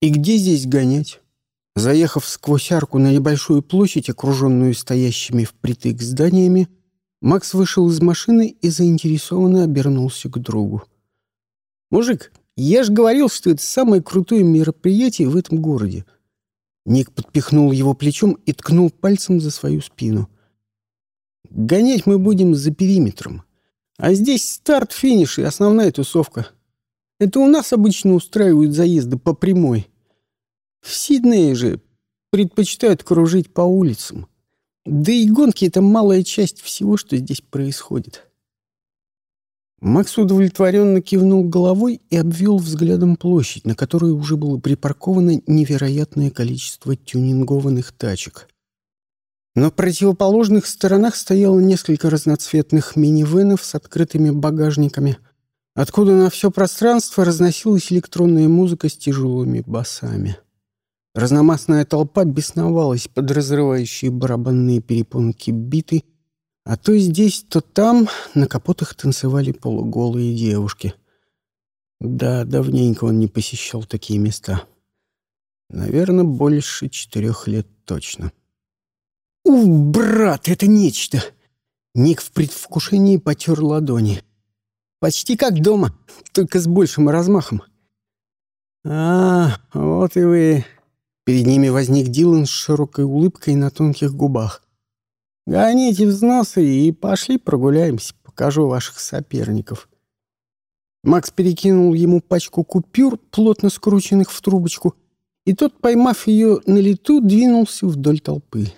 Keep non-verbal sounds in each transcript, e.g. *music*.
И где здесь гонять? Заехав сквозь арку на небольшую площадь, окруженную стоящими впритык зданиями, Макс вышел из машины и заинтересованно обернулся к другу. «Мужик, я же говорил, что это самое крутое мероприятие в этом городе». Ник подпихнул его плечом и ткнул пальцем за свою спину. «Гонять мы будем за периметром. А здесь старт, финиш и основная тусовка. Это у нас обычно устраивают заезды по прямой. В Сиднее же предпочитают кружить по улицам. Да и гонки — это малая часть всего, что здесь происходит. Макс удовлетворенно кивнул головой и обвел взглядом площадь, на которой уже было припарковано невероятное количество тюнингованных тачек. На противоположных сторонах стояло несколько разноцветных минивенов с открытыми багажниками, откуда на все пространство разносилась электронная музыка с тяжелыми басами. Разномастная толпа бесновалась под разрывающие барабанные перепонки биты, а то здесь, то там на капотах танцевали полуголые девушки. Да, давненько он не посещал такие места. Наверное, больше четырех лет точно. «У, брат, это нечто!» Ник в предвкушении потер ладони. «Почти как дома, только с большим размахом». «А, вот и вы», Перед ними возник Дилан с широкой улыбкой на тонких губах. «Гоните взносы и пошли прогуляемся, покажу ваших соперников». Макс перекинул ему пачку купюр, плотно скрученных в трубочку, и тот, поймав ее на лету, двинулся вдоль толпы.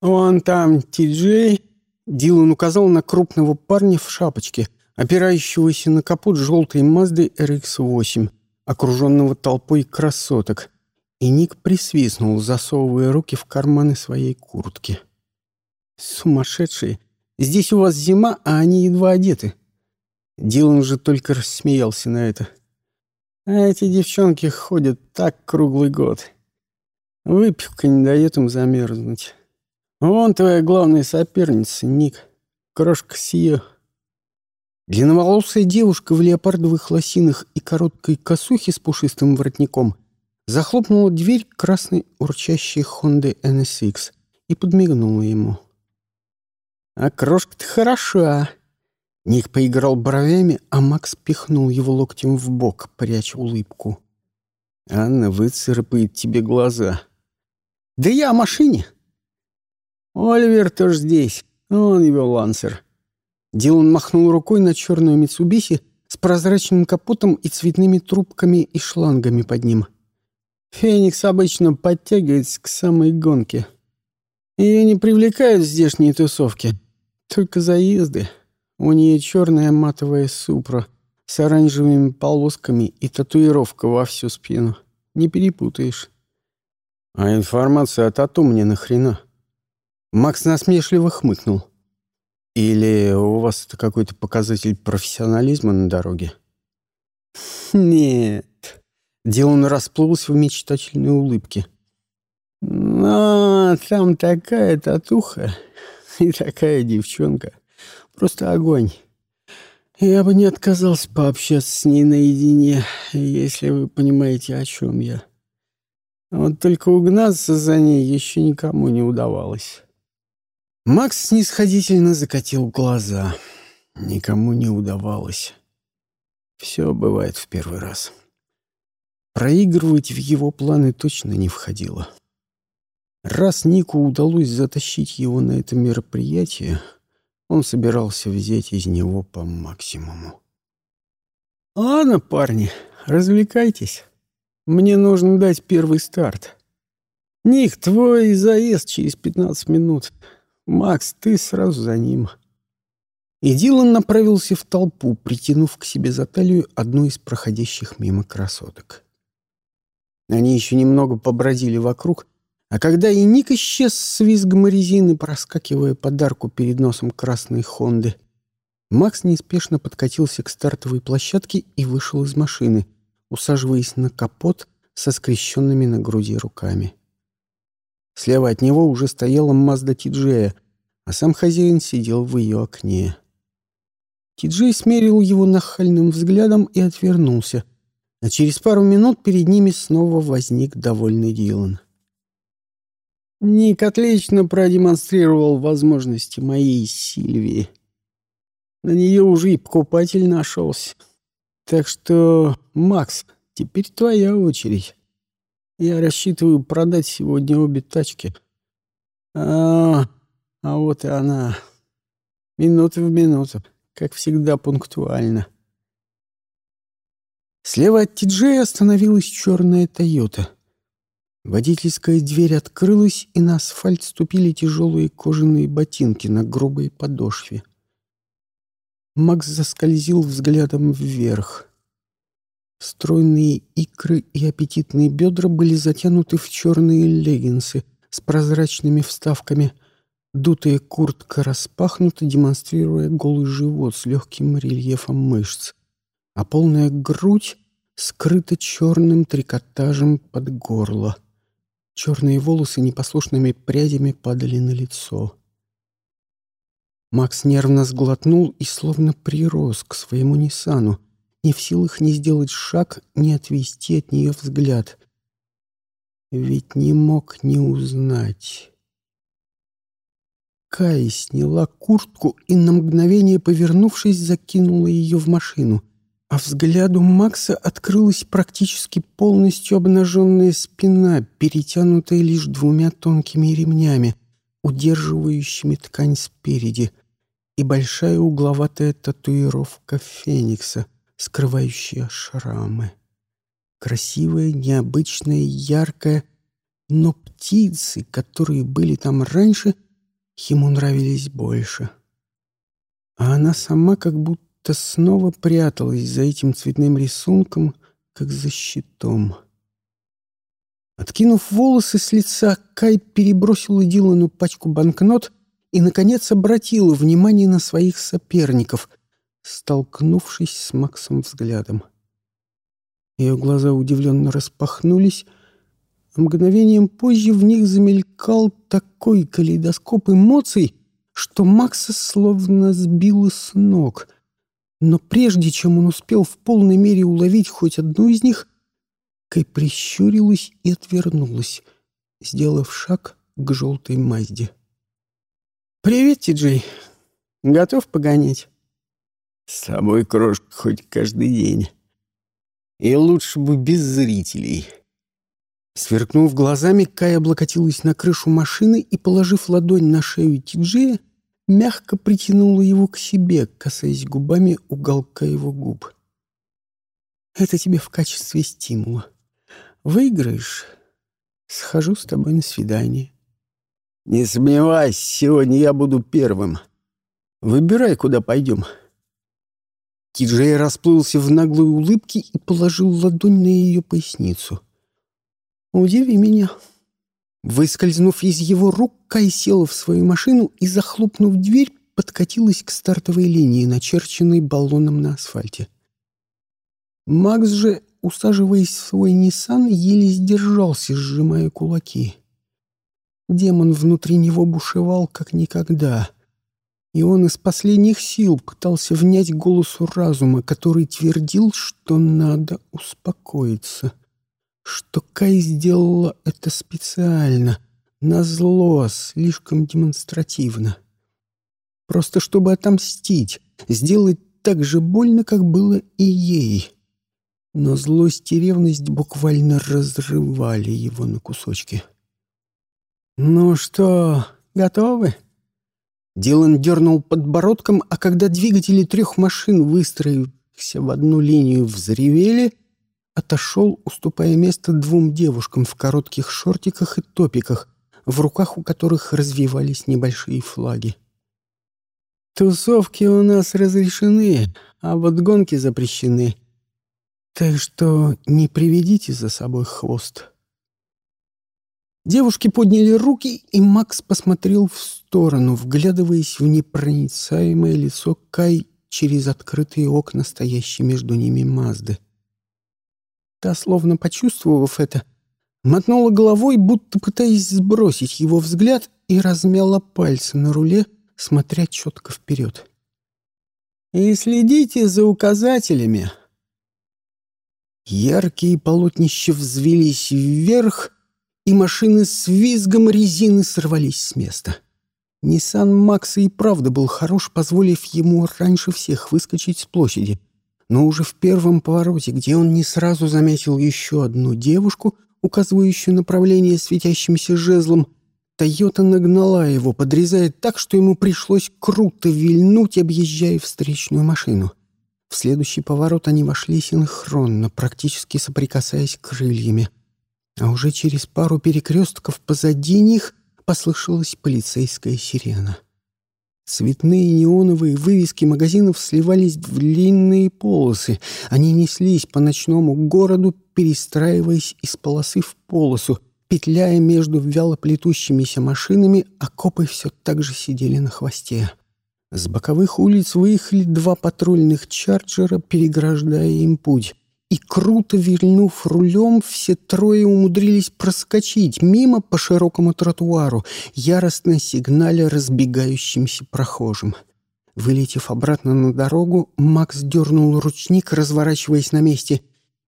«Вон там Ти-Джей», — Дилан указал на крупного парня в шапочке, опирающегося на капот желтой Мазды RX-8, окруженного толпой красоток — и Ник присвистнул, засовывая руки в карманы своей куртки. «Сумасшедшие! Здесь у вас зима, а они едва одеты!» Дилан же только рассмеялся на это. «А эти девчонки ходят так круглый год. Выпивка не дает им замерзнуть. Вон твоя главная соперница, Ник. Крошка Сия». Длинноволосая девушка в леопардовых лосинах и короткой косухе с пушистым воротником — захлопнула дверь красной урчащей Хонды NSX и подмигнула ему. «А крошка-то хороша!» Ник поиграл бровями, а Макс пихнул его локтем в бок, пряча улыбку. «Анна выцарапает тебе глаза». «Да я о машине!» «Оливер тоже здесь. Он его лансер». Дилан махнул рукой на черную Митсубиси с прозрачным капотом и цветными трубками и шлангами под ним. Феникс обычно подтягивается к самой гонке. Ее не привлекают здешние тусовки, только заезды. У нее черная матовая супра с оранжевыми полосками и татуировка во всю спину. Не перепутаешь. А информация о тату мне нахрена? Макс насмешливо хмыкнул. Или у вас это какой-то показатель профессионализма на дороге? Нет, Дилан расплылся в мечтательной улыбке. «Но там такая татуха *laughs* и такая девчонка. Просто огонь. Я бы не отказался пообщаться с ней наедине, если вы понимаете, о чем я. Вот только угнаться за ней еще никому не удавалось». Макс снисходительно закатил глаза. Никому не удавалось. Все бывает в первый раз. Проигрывать в его планы точно не входило. Раз Нику удалось затащить его на это мероприятие, он собирался взять из него по максимуму. «Ладно, парни, развлекайтесь. Мне нужно дать первый старт. Ник, твой заезд через пятнадцать минут. Макс, ты сразу за ним». И Дилан направился в толпу, притянув к себе за талию одну из проходящих мимо красоток. Они еще немного побродили вокруг, а когда и Ник исчез с визгом резины, проскакивая подарку перед носом красной Хонды, Макс неспешно подкатился к стартовой площадке и вышел из машины, усаживаясь на капот со скрещенными на груди руками. Слева от него уже стояла Мазда Тиджея, а сам хозяин сидел в ее окне. Тиджей смерил его нахальным взглядом и отвернулся — А через пару минут перед ними снова возник довольный Дилан. Ник отлично продемонстрировал возможности моей Сильвии. На нее уже и покупатель нашелся. Так что, Макс, теперь твоя очередь. Я рассчитываю продать сегодня обе тачки. А, а вот и она. Минута в минуту, как всегда пунктуально. Слева от Тиджея остановилась черная «Тойота». Водительская дверь открылась, и на асфальт ступили тяжелые кожаные ботинки на грубой подошве. Макс заскользил взглядом вверх. Стройные икры и аппетитные бедра были затянуты в черные леггинсы с прозрачными вставками. Дутая куртка распахнута, демонстрируя голый живот с легким рельефом мышц, а полная грудь скрыта черным трикотажем под горло. Черные волосы непослушными прядями падали на лицо. Макс нервно сглотнул и словно прирос к своему Ниссану, не в силах ни сделать шаг, ни отвести от нее взгляд. Ведь не мог не узнать. Кай сняла куртку и на мгновение, повернувшись, закинула ее в машину — а взгляду Макса открылась практически полностью обнаженная спина, перетянутая лишь двумя тонкими ремнями, удерживающими ткань спереди, и большая угловатая татуировка феникса, скрывающая шрамы. Красивая, необычная, яркая, но птицы, которые были там раньше, ему нравились больше. А она сама как будто снова пряталась за этим цветным рисунком, как за щитом. Откинув волосы с лица, Кай перебросила Дилану пачку банкнот и, наконец, обратила внимание на своих соперников, столкнувшись с Максом взглядом. Ее глаза удивленно распахнулись, а мгновением позже в них замелькал такой калейдоскоп эмоций, что Макса словно сбило с ног — но прежде чем он успел в полной мере уловить хоть одну из них, Кай прищурилась и отвернулась, сделав шаг к желтой Мазде. «Привет, Ти-Джей. Готов погонять?» «С тобой, крошка, хоть каждый день. И лучше бы без зрителей». Сверкнув глазами, Кай облокотилась на крышу машины и, положив ладонь на шею Ти-Джея, мягко притянула его к себе, касаясь губами уголка его губ. «Это тебе в качестве стимула. Выиграешь — схожу с тобой на свидание». «Не сомневайся, сегодня я буду первым. Выбирай, куда пойдем». Киджей расплылся в наглой улыбке и положил ладонь на ее поясницу. «Удиви меня». Выскользнув из его рук, Кай села в свою машину и, захлопнув дверь, подкатилась к стартовой линии, начерченной баллоном на асфальте. Макс же, усаживаясь в свой Ниссан, еле сдержался, сжимая кулаки. Демон внутри него бушевал как никогда, и он из последних сил пытался внять голосу разума, который твердил, что надо успокоиться — что Кай сделала это специально, назло, слишком демонстративно. Просто чтобы отомстить, сделать так же больно, как было и ей. Но злость и ревность буквально разрывали его на кусочки. «Ну что, готовы?» Дилан дернул подбородком, а когда двигатели трех машин, выстроившихся в одну линию, взревели — отошел, уступая место двум девушкам в коротких шортиках и топиках, в руках у которых развивались небольшие флаги. «Тусовки у нас разрешены, а вот гонки запрещены. Так что не приведите за собой хвост». Девушки подняли руки, и Макс посмотрел в сторону, вглядываясь в непроницаемое лицо Кай через открытые окна, стоящие между ними Мазды. Та, словно почувствовав это, мотнула головой, будто пытаясь сбросить его взгляд, и размяла пальцы на руле, смотря четко вперед. «И следите за указателями!» Яркие полотнища взвелись вверх, и машины с визгом резины сорвались с места. Ниссан Макса и правда был хорош, позволив ему раньше всех выскочить с площади. Но уже в первом повороте, где он не сразу заметил еще одну девушку, указывающую направление светящимся жезлом, Тойота нагнала его, подрезая так, что ему пришлось круто вильнуть, объезжая встречную машину. В следующий поворот они вошли синхронно, практически соприкасаясь крыльями. А уже через пару перекрестков позади них послышалась полицейская сирена. Цветные неоновые вывески магазинов сливались в длинные полосы. Они неслись по ночному городу, перестраиваясь из полосы в полосу, петляя между вялоплетущимися машинами, а копы все так же сидели на хвосте. С боковых улиц выехали два патрульных чарджера, переграждая им путь. И круто вильнув рулем, все трое умудрились проскочить мимо по широкому тротуару, яростно сигналя разбегающимся прохожим. Вылетев обратно на дорогу, Макс дернул ручник, разворачиваясь на месте,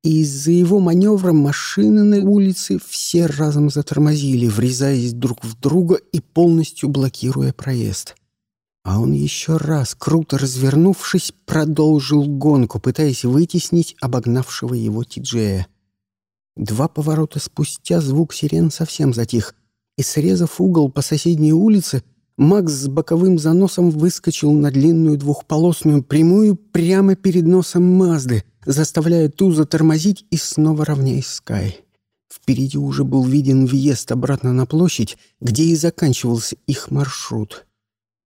и из-за его маневра машины на улице все разом затормозили, врезаясь друг в друга и полностью блокируя проезд. А он еще раз, круто развернувшись, продолжил гонку, пытаясь вытеснить обогнавшего его Тиджея. Два поворота спустя звук сирен совсем затих, и, срезав угол по соседней улице, Макс с боковым заносом выскочил на длинную двухполосную прямую прямо перед носом Мазды, заставляя ту затормозить и снова равняясь Скай. Впереди уже был виден въезд обратно на площадь, где и заканчивался их маршрут —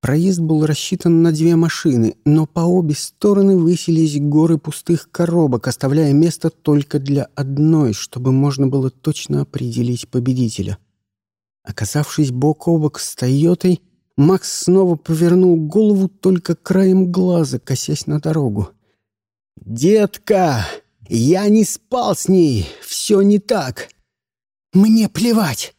Проезд был рассчитан на две машины, но по обе стороны высились горы пустых коробок, оставляя место только для одной, чтобы можно было точно определить победителя. Оказавшись бок о бок с «Тойотой», Макс снова повернул голову только краем глаза, косясь на дорогу. «Детка, я не спал с ней, все не так!» «Мне плевать!»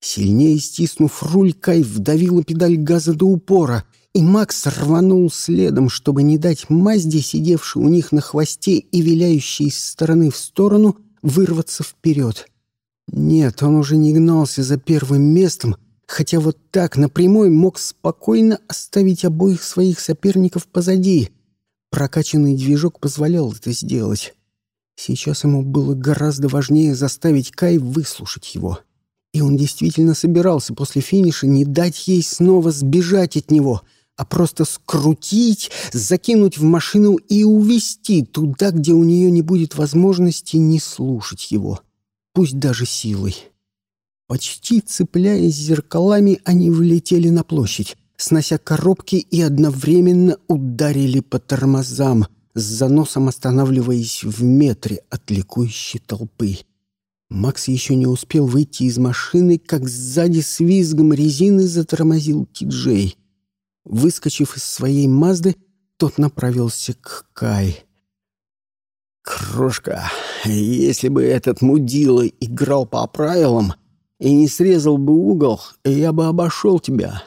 Сильнее стиснув руль, Кай вдавила педаль газа до упора, и Макс рванул следом, чтобы не дать Мазде, сидевшей у них на хвосте и виляющей из стороны в сторону, вырваться вперед. Нет, он уже не гнался за первым местом, хотя вот так напрямую мог спокойно оставить обоих своих соперников позади. Прокачанный движок позволял это сделать. Сейчас ему было гораздо важнее заставить Кай выслушать его. И он действительно собирался после финиша не дать ей снова сбежать от него, а просто скрутить, закинуть в машину и увезти туда, где у нее не будет возможности не слушать его, пусть даже силой. Почти цепляясь зеркалами, они влетели на площадь, снося коробки и одновременно ударили по тормозам, с заносом останавливаясь в метре от ликующей толпы. Макс еще не успел выйти из машины, как сзади с визгом резины затормозил Ти-Джей. Выскочив из своей Мазды, тот направился к Кай. «Крошка, если бы этот мудила играл по правилам и не срезал бы угол, я бы обошел тебя».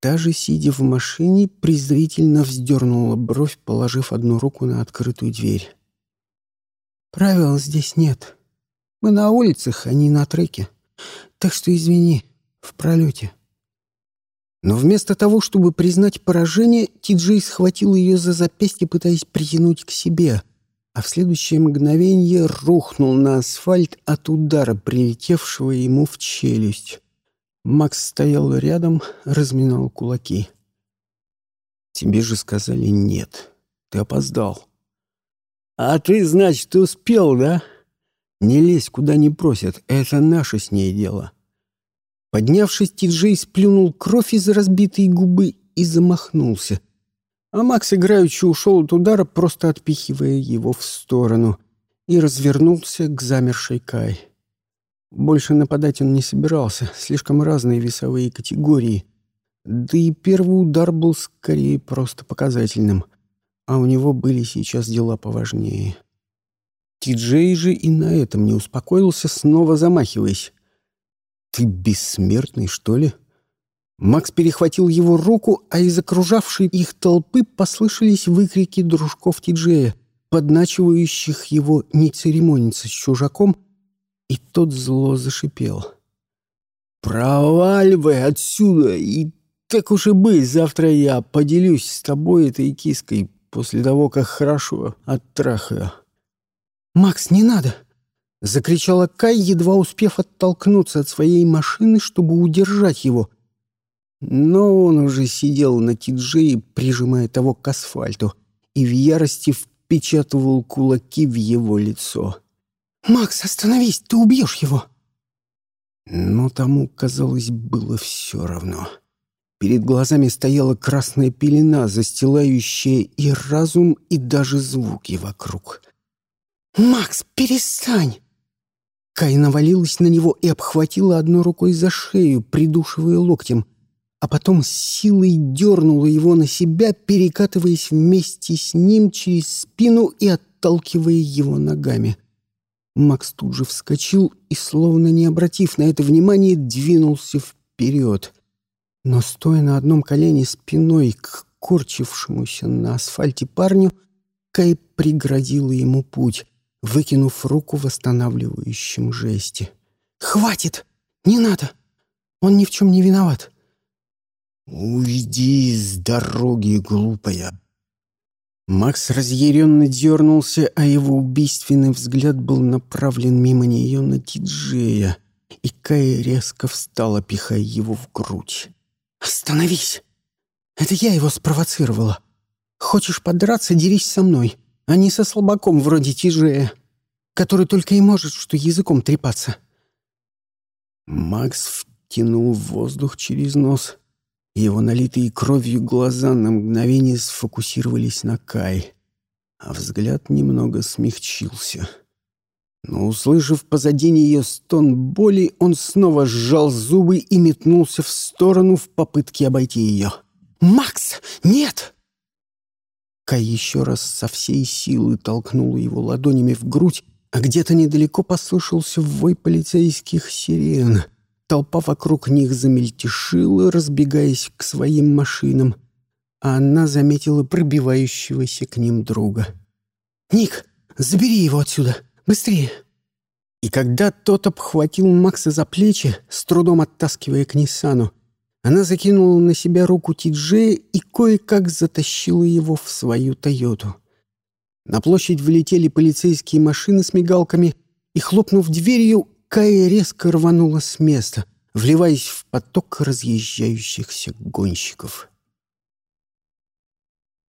Даже сидя в машине, презрительно вздернула бровь, положив одну руку на открытую дверь. «Правил здесь нет», мы на улицах, а не на треке. Так что извини, в пролете». Но вместо того, чтобы признать поражение, Ти-Джей схватил ее за запястье, пытаясь притянуть к себе, а в следующее мгновение рухнул на асфальт от удара, прилетевшего ему в челюсть. Макс стоял рядом, разминал кулаки. «Тебе же сказали нет. Ты опоздал». «А ты, значит, успел, да?» Не лезь, куда не просят, это наше с ней дело. Поднявшись, Тиджей сплюнул кровь из разбитой губы и замахнулся. А Макс играючи ушел от удара, просто отпихивая его в сторону, и развернулся к замершей Кай. Больше нападать он не собирался, слишком разные весовые категории. Да и первый удар был скорее просто показательным, а у него были сейчас дела поважнее. Ти-Джей же и на этом не успокоился, снова замахиваясь. «Ты бессмертный, что ли?» Макс перехватил его руку, а из окружавшей их толпы послышались выкрики дружков Ти-Джея. подначивающих его не церемониться с чужаком, и тот зло зашипел. «Проваливай отсюда, и так уж и быть, завтра я поделюсь с тобой этой киской после того, как хорошо оттрахаю». «Макс, не надо!» — закричала Кай, едва успев оттолкнуться от своей машины, чтобы удержать его. Но он уже сидел на тиджее, прижимая того к асфальту, и в ярости впечатывал кулаки в его лицо. «Макс, остановись, ты убьешь его!» Но тому, казалось, было все равно. Перед глазами стояла красная пелена, застилающая и разум, и даже звуки вокруг. «Макс, перестань!» Кай навалилась на него и обхватила одной рукой за шею, придушивая локтем, а потом с силой дернула его на себя, перекатываясь вместе с ним через спину и отталкивая его ногами. Макс тут же вскочил и, словно не обратив на это внимания, двинулся вперед. Но, стоя на одном колене спиной к корчившемуся на асфальте парню, Кай преградила ему путь выкинув руку в восстанавливающем жесте. «Хватит! Не надо! Он ни в чем не виноват!» «Уйди с дороги, глупая!» Макс разъяренно дернулся, а его убийственный взгляд был направлен мимо нее на диджея, и Кая резко встала, пихая его в грудь. «Остановись! Это я его спровоцировала. Хочешь подраться, дерись со мной а не со слабаком вроде Тижея, который только и может что языком трепаться. Макс втянул воздух через нос. Его налитые кровью глаза на мгновение сфокусировались на Кай, а взгляд немного смягчился. Но, услышав позади нее стон боли, он снова сжал зубы и метнулся в сторону в попытке обойти ее. «Макс, нет!» Кай еще раз со всей силы толкнула его ладонями в грудь, а где-то недалеко послышался вой полицейских сирен. Толпа вокруг них замельтешила, разбегаясь к своим машинам, а она заметила пробивающегося к ним друга. «Ник, забери его отсюда! Быстрее!» И когда тот обхватил Макса за плечи, с трудом оттаскивая к Ниссану, она закинула на себя руку Тиджея и кое-как затащила его в свою «Тойоту». На площадь влетели полицейские машины с мигалками, и, хлопнув дверью, Кая резко рванула с места, вливаясь в поток разъезжающихся гонщиков.